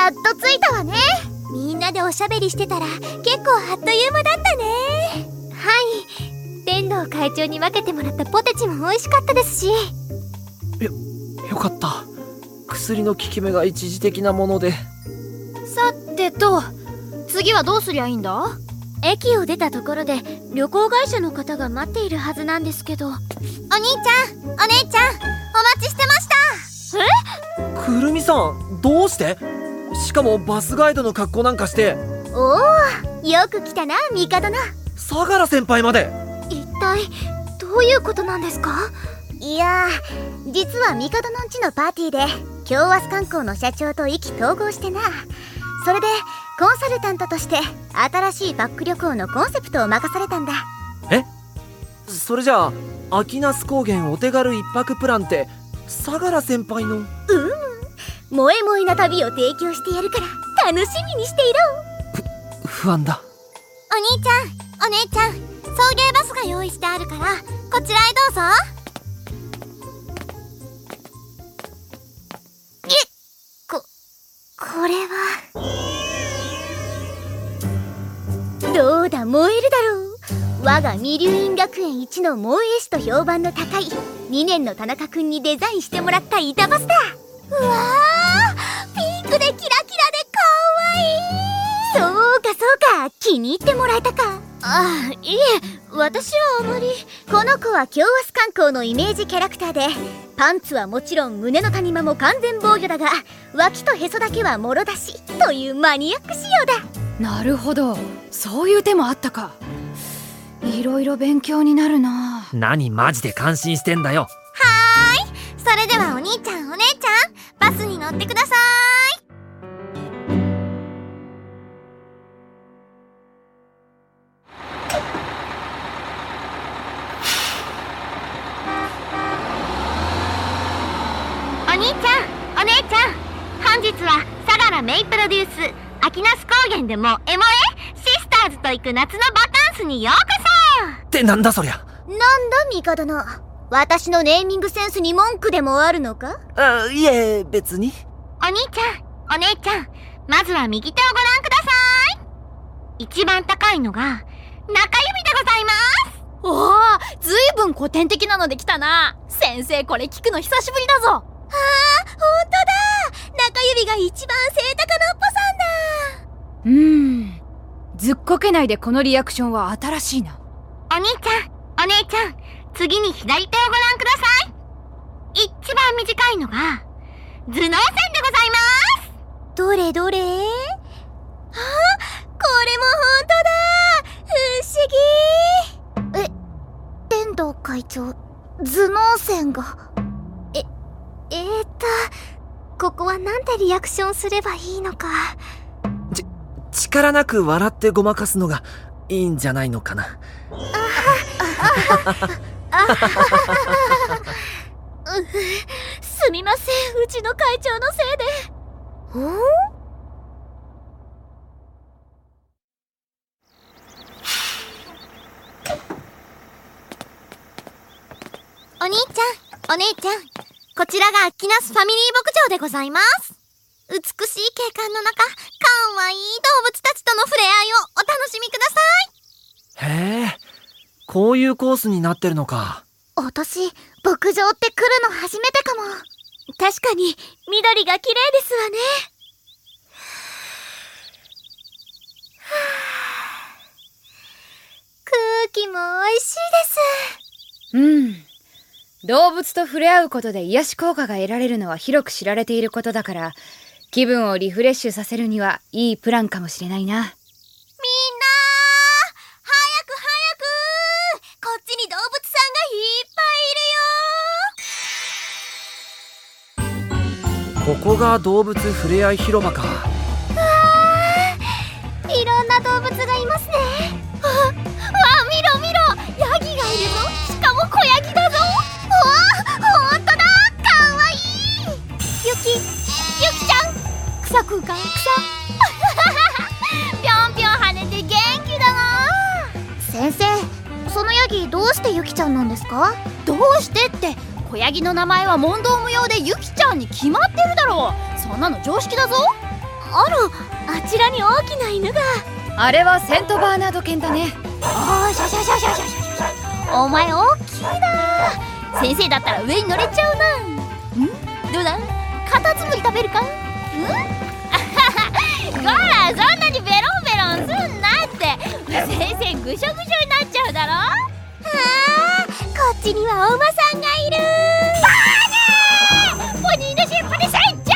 やっと着いたわね。みんなでおしゃべりしてたら結構あっという間だったね。はい。天童会長に分けてもらったポテチも美味しかったですし。よよかった。薬の効き目が一時的なもので。さてと次はどうすりゃいいんだ？駅を出たところで旅行会社の方が待っているはずなんですけど。お兄ちゃんお姉ちゃんお待ちしてました。くるみさんどうして？しかもバスガイドの格好なんかして。おおよく来たな帝の。相良先輩まで。一体どういうことなんですか？いや実は帝のんちのパーティーで京和ス観光の社長と意気投合してな。それでコンサルタントとして新しいバック旅行のコンセプトを任されたんだ。え？それじゃあ秋那須高原お手軽一泊プランって相良先輩のうん萌え萌えな旅を提供してやるから楽しみにしていろ。不安だ。お兄ちゃんお姉ちゃん送迎バスが用意してあるからこちらへどうぞ。えここれは。どうだ燃えるだろう。我が未龍院学園一の萌え師と評判の高い2年の田中くんにデザインしてもらった板バスだ。うわに入ってもらえたか。ああいえ私はあまり。この子は京和ス観光のイメージキャラクターでパンツはもちろん胸の谷間も完全防御だが脇とへそだけはもろ出しというマニアック仕様だ。なるほど。そういう手もあったか。いろいろ勉強になるな。何マジで感心してんだよ。はーい。それではお兄ちゃんお姉ちゃんバスに乗ってください兄ちゃん。お姉ちゃん。本日は相良メイプロデュース。秋那須高原でもエモエシスターズと行く夏のバカンスにようこそ。ってなんだそりゃ。なんだ帝の私のネーミングセンスに文句でもあるのか？あいえ別に。お兄ちゃん。お姉ちゃん。まずは右手をご覧ください。一番高いのが中指でございます。おおずいぶん古典的なのできたな。先生これ聞くの久しぶりだぞあーほんとだ。中指が一番正高のっぽさんだ。うーん。ずっこけないでこのリアクションは新しいな。お兄ちゃんお姉ちゃん次に左手をご覧ください。一番短いのが頭脳線でございます。どれどれ？あこれも本当だ。不思議。え天童会長頭脳線がええー、っとここはなんてリアクションすればいいのか。力なく笑ってごまかすのがいいんじゃないのかな。すみませんうちの会長のせいで。おお兄ちゃん、お姉ちゃん、こちらがアッキナスファミリー牧場でございます。美しい景観の中、かわいい動物たちとの触れ合いをお楽しみください。へえこういうコースになってるのか私、牧場って来るの初めてかも。確かに、緑が綺麗ですわね。空気も美味しいです。うん動物と触れ合うことで癒し効果が得られるのは広く知られていることだから気分をリフレッシュさせるにはいいプランかもしれないな。みんな早く早く。こっちに動物さんがいっぱいいるよ。ここが動物ふれあい広場か。いろんな草食うか草 ぴょんぴょん跳ねて元気だな。先生そのヤギどうしてゆきちゃんなんですか？どうしてって子ヤギの名前は問答無用でユキちゃんに決まってるだろう。そんなの常識だぞ。ほあらあちらに大きな犬が。あれはセントバーナード犬だね。おーしゃしゃしゃしゃしゃしゃしゃ。お前大きいな。先生だったら上に乗れちゃうな。ん？どうだ？カタツムリ食べるか？ん？ほらそんなにベロンベロンすんなって。先生ぐしょぐしょになっちゃうだろ？あーこっちにはおばさんがいる。バーネー！ポニーの尻尾でさいちゃ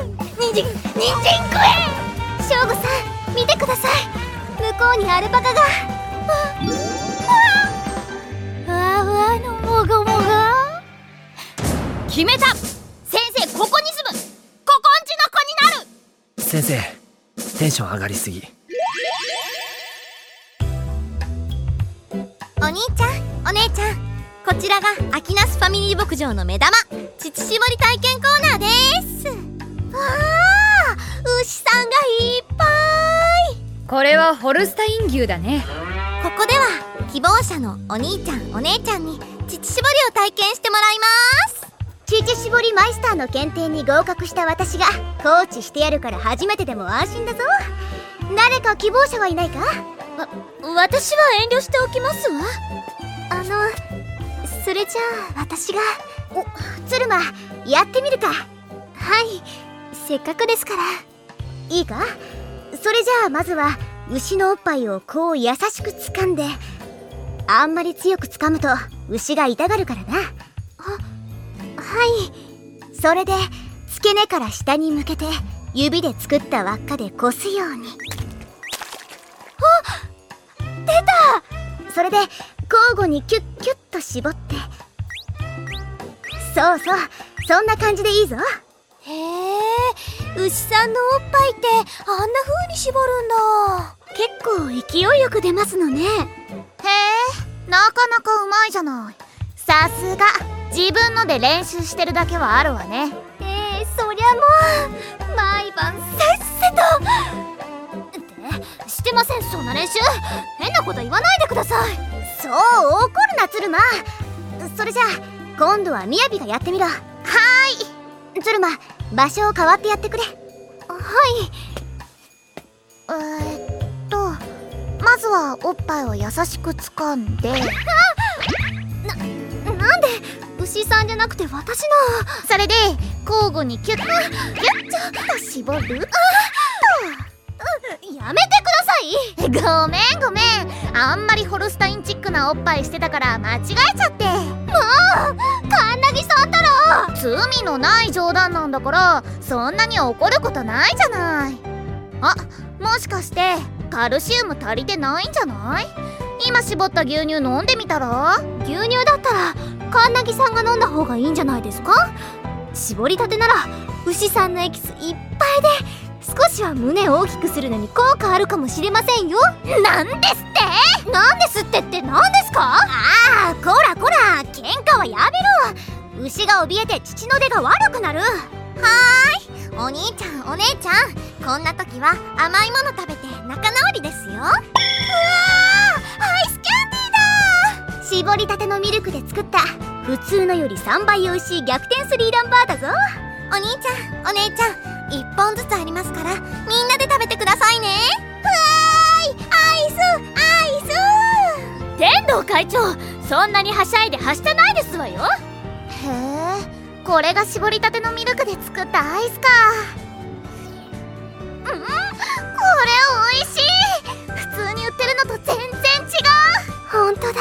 う！にんじんにんじん食え！ショーゴさん見てください。向こうにアルパカが。あわわわのもごもご決めた先生ここに住むここんちの子になる先生テンション上がりすぎ。お兄ちゃんお姉ちゃんこちらがアキナスファミリー牧場の目玉。乳搾り体験コーナーです。わあ牛さんがいっぱい。これはホルスタイン牛だね。ここでは希望者のお兄ちゃんお姉ちゃんに乳搾りを体験してもらいます乳搾りマイスターの検定に合格した私がコーチしてやるから初めてでも安心だぞ。誰か希望者はいないか？わ私は遠慮しておきますわ。あのそれじゃあ私が。お鶴間やってみるか。はいせっかくですから。いいか？それじゃあまずは牛のおっぱいをこう優しく掴んであんまり強く掴むと牛が痛がるからなそれで付け根から下に向けて指で作った輪っかでこすように。あ出た！それで交互にキュッキュッと絞って。そうそうそんな感じでいいぞ。へえ牛さんのおっぱいってあんな風に絞るんだ。結構勢いよく出ますのね。へえなかなかうまいじゃない。さすが自分ので練習してるだけはあるわね。ええそりゃもう毎晩せっせと。ってしてませんそんな練習。変なこと言わないでください。そう怒るな鶴間。それじゃあ今度はみやびがやってみろ。はーい。鶴間場所を変わってやってくれ。はい。えー、っとまずはおっぱいを優しく掴んで。ななんで牛さんじゃなくて私のそれで交互にキュッキュッキュッと絞る。あっとやめてください。ごめんごめん。あんまりホルスタインチックなおっぱいしてたから間違えちゃって。もうカンナギさんったら罪のない冗談なんだからそんなに怒ることないじゃない。あもしかしてカルシウム足りてないんじゃない？今絞った牛乳飲んでみたら？牛乳だったらカンナギさんが飲んだ方がいいんじゃないですか？絞りたてなら牛さんのエキスいっぱいで少しは胸を大きくするのに効果あるかもしれませんよ。なんですって？なんですってって何ですか？ああこらこら喧嘩はやめろ。牛が怯えて父の出が悪くなる。はーい。お兄ちゃんお姉ちゃん。こんな時は甘いもの食べて仲直りですよ。うわー絞りたてのミルクで作った普通のより3倍美味しい逆転スリーランバーだぞ。お兄ちゃんお姉ちゃん1本ずつありますからみんなで食べてくださいね。わーいアイスアイス。天童会長そんなにはしゃいではしてないですわよ。へえこれが絞りたてのミルクで作ったアイスか。うんこれ美味しい。普通に売ってるのと全然違う。ほんとだ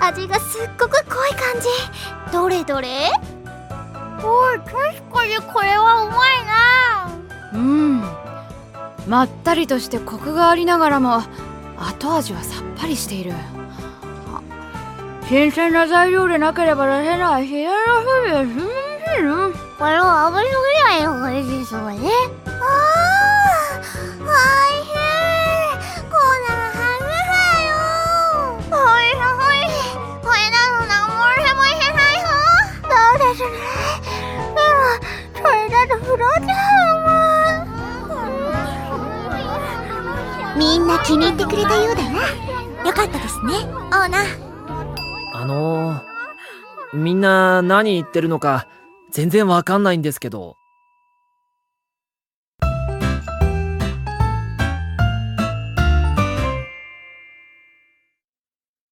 味がすっごく濃い感じ。どれどれ？おい確かにこれはうまいな。うん。まったりとしてコクがありながらも後味はさっぱりしている。あ新鮮な材料でなければ出せない。冷やの風味はすこれは油ぐらい美味しそうねみんな気に入ってくれたようだなよかったですね。オーナー。あの、みんな何言ってるのか全然わかんないんですけど。